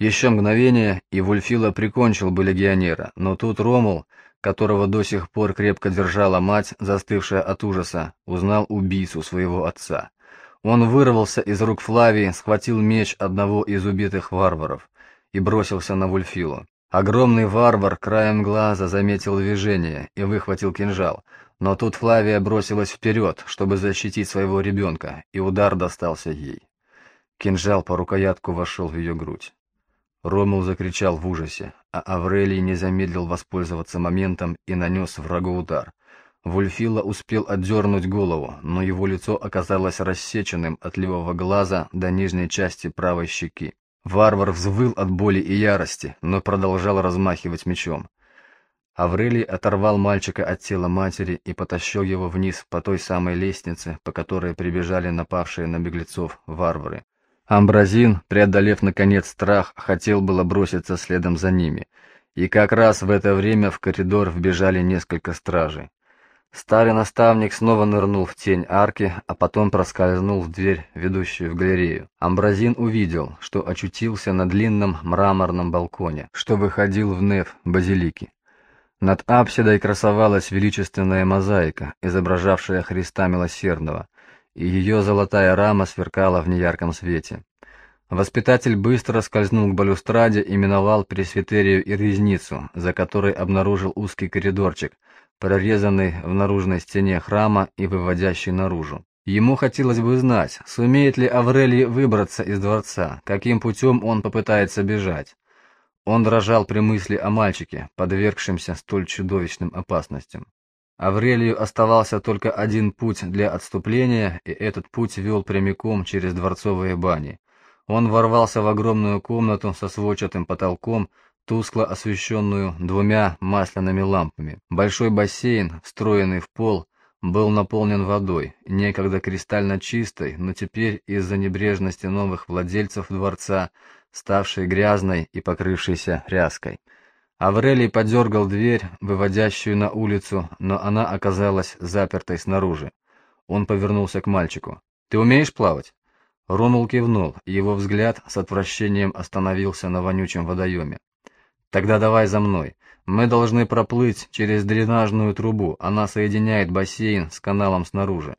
Еще мгновение, и Вульфила прикончил бы легионера, но тут Ромул, которого до сих пор крепко держала мать, застывшая от ужаса, узнал убийцу своего отца. Он вырвался из рук Флавии, схватил меч одного из убитых варваров и бросился на Вульфилу. Огромный варвар краем глаза заметил движение и выхватил кинжал, но тут Флавия бросилась вперед, чтобы защитить своего ребенка, и удар достался ей. Кинжал по рукоятку вошел в ее грудь. Ромул закричал в ужасе, а Аврелий не замедлил воспользоваться моментом и нанес врагу удар. Вульфила успел отдернуть голову, но его лицо оказалось рассеченным от левого глаза до нижней части правой щеки. Варвар взвыл от боли и ярости, но продолжал размахивать мечом. Аврелий оторвал мальчика от тела матери и потащил его вниз по той самой лестнице, по которой прибежали напавшие на беглецов варвары. Амбразин, преодолев наконец страх, хотел было броситься следом за ними, и как раз в это время в коридор вбежали несколько стражей. Старый наставник снова нырнул в тень арки, а потом проскользнул в дверь, ведущую в галерею. Амбразин увидел, что очутился на длинном мраморном балконе, что выходил в неф базилики. Над апсидой красовалась величественная мозаика, изображавшая Христа Милосердного, и ее золотая рама сверкала в неярком свете. Воспитатель быстро скользнул к балюстраде и миновал пресвитерию и резницу, за которой обнаружил узкий коридорчик, прорезанный в наружной стене храма и выводящий наружу. Ему хотелось бы знать, сумеет ли Аврелий выбраться из дворца, каким путем он попытается бежать. Он дрожал при мысли о мальчике, подвергшемся столь чудовищным опасностям. Аврелию оставался только один путь для отступления, и этот путь вел прямиком через дворцовые бани. Он ворвался в огромную комнату со сводчатым потолком, тускло освещенную двумя масляными лампами. Большой бассейн, встроенный в пол, был наполнен водой, некогда кристально чистой, но теперь из-за небрежности новых владельцев дворца, ставшей грязной и покрывшейся ряской. Аврелий подергал дверь, выводящую на улицу, но она оказалась запертой снаружи. Он повернулся к мальчику. «Ты умеешь плавать?» Ромул кивнул, его взгляд с отвращением остановился на вонючем водоеме. «Тогда давай за мной. Мы должны проплыть через дренажную трубу, она соединяет бассейн с каналом снаружи.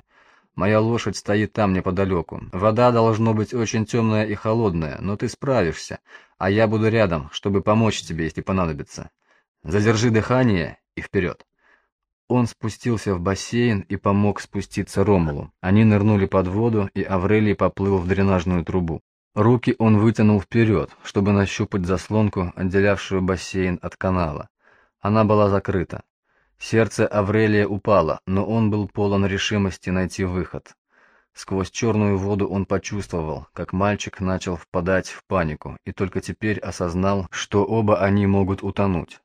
Моя лошадь стоит там неподалеку. Вода должно быть очень темная и холодная, но ты справишься, а я буду рядом, чтобы помочь тебе, если понадобится. Задержи дыхание и вперед. Он спустился в бассейн и помог спуститься Ромулу. Они нырнули под воду, и Аврелий поплыл в дренажную трубу. Руки он вытянул вперед, чтобы нащупать заслонку, отделявшую бассейн от канала. Она была закрыта. Сердце Аврелия упало, но он был полон решимости найти выход. Сквозь черную воду он почувствовал, как мальчик начал впадать в панику, и только теперь осознал, что оба они могут утонуть.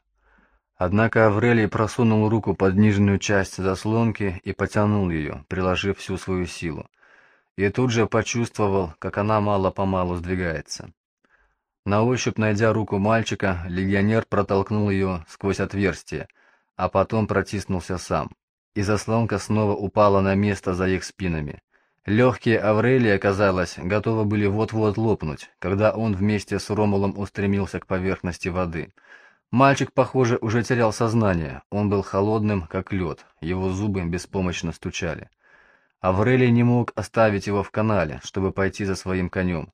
Однако Аврелий просунул руку под нижнюю часть заслонки и потянул ее, приложив всю свою силу. И тут же почувствовал, как она мало-помалу сдвигается. На ощупь, найдя руку мальчика, легионер протолкнул ее сквозь отверстие, а потом протиснулся сам. И заслонка снова упала на место за их спинами. Легкие Аврелия, казалось, готовы были вот-вот лопнуть, когда он вместе с Ромулом устремился к поверхности воды. Мальчик, похоже, уже терял сознание, он был холодным, как лед, его зубы беспомощно стучали. Аврелий не мог оставить его в канале, чтобы пойти за своим конем.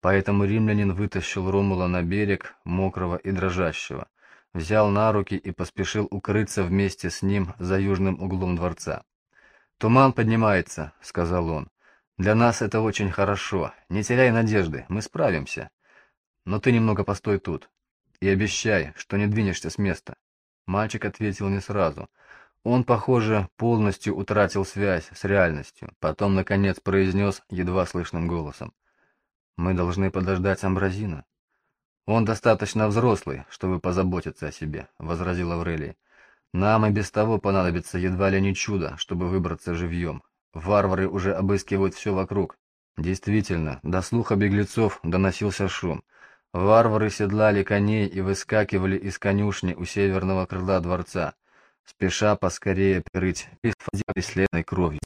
Поэтому римлянин вытащил Ромула на берег, мокрого и дрожащего взял на руки и поспешил укрыться вместе с ним за южным углом дворца. «Туман поднимается», — сказал он. «Для нас это очень хорошо. Не теряй надежды, мы справимся. Но ты немного постой тут и обещай, что не двинешься с места». Мальчик ответил не сразу. Он, похоже, полностью утратил связь с реальностью. Потом, наконец, произнес едва слышным голосом. «Мы должны подождать Амбразина». «Он достаточно взрослый, чтобы позаботиться о себе», — возразил Аврелий. «Нам и без того понадобится едва ли не чудо, чтобы выбраться живьем. Варвары уже обыскивают все вокруг». Действительно, до слуха беглецов доносился шум. Варвары седлали коней и выскакивали из конюшни у северного крыла дворца, спеша поскорее перыть преследной кровью.